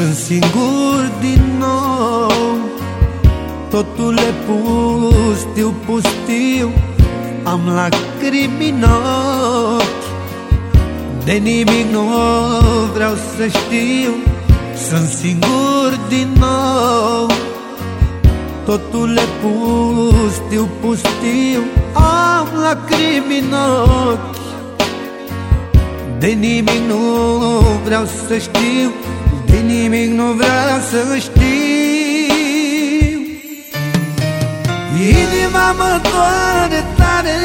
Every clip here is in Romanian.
Sunt singur din nou. Totul e pustiu, pustiu Am lacrimi în ochi. De nimic nu vreau să știu. Sunt singur din nou. Totul e pustiu, pustiu Am lacrimi în ochi. De nimic nu vreau să știu. de nimic nu vreau să știu. Inima mă doare tare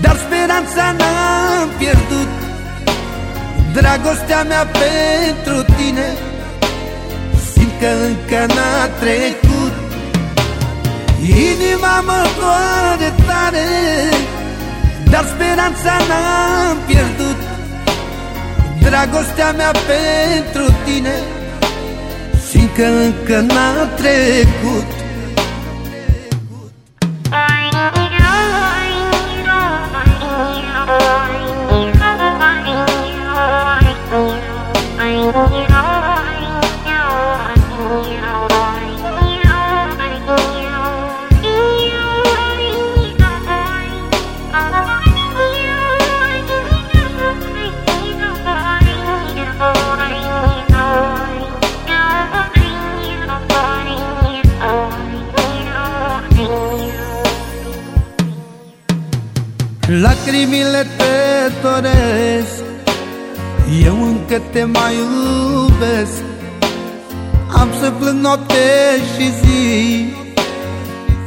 Dar speranța n-am pierdut. Dragostea mea pentru tine Simt că încă n-a trecut. Inima mă doare tare Dar speranța n-am pierdut Dragostea mea pentru tine. Simt că încă n-a trecut Lacrimile te doresc Eu încă te mai iubesc. Am să plâng noapte și zi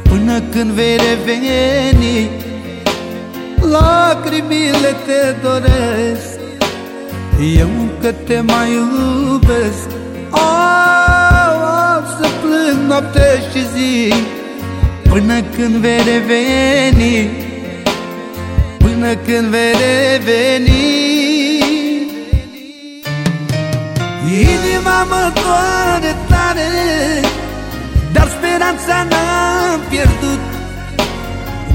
Până când vei reveni. Lacrimile te doresc Eu încă te mai iubesc. Oh, Am să plâng noapte și zi Până când vei reveni până când vei reveni Inima mă doare tare Dar speranța n-am pierdut.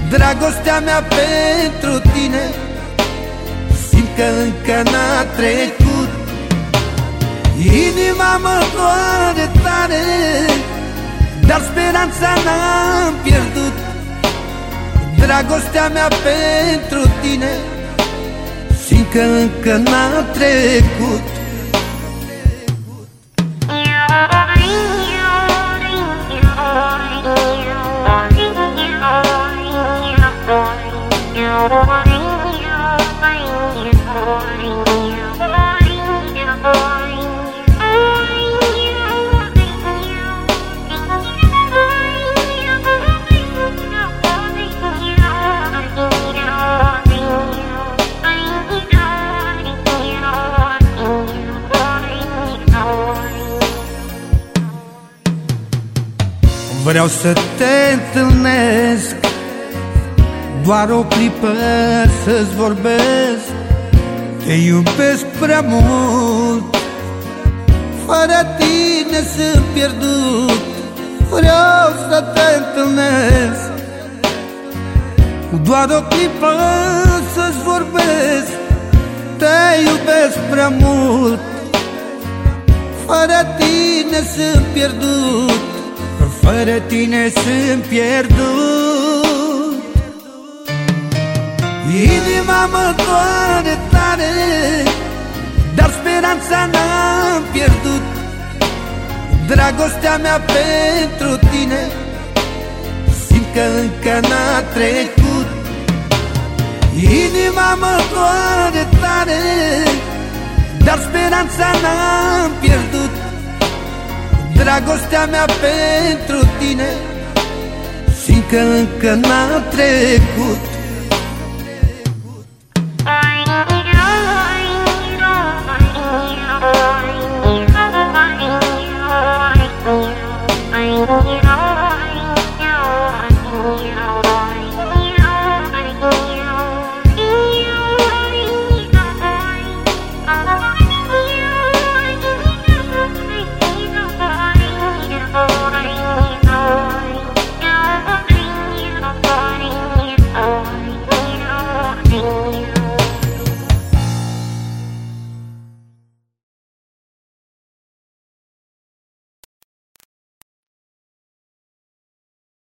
Dragostea mea pentru tine Simt că încă n-a trecut. Inima mă doare tare Dar speranța n-am pierdut Dragostea mea pentru tine. Simt că încă n-a trecut Vreau să te întâlnesc. Doar o clipă să-ți vorbesc. Te iubesc prea mult. Fără tine sunt pierdut. Vreau să te întâlnesc. Doar o clipă să-ți vorbesc. Te iubesc prea mult. Fără tine sunt pierdut fără tine sunt pierdut. Inima mă doare tare Dar speranța n-am pierdut. Dragostea mea pentru tine Simt că încă n-a trecut. Inima mă doare tare Dar speranța n-am pierdut Dragostea mea pentru tine. Și că încă n-a trecut. You.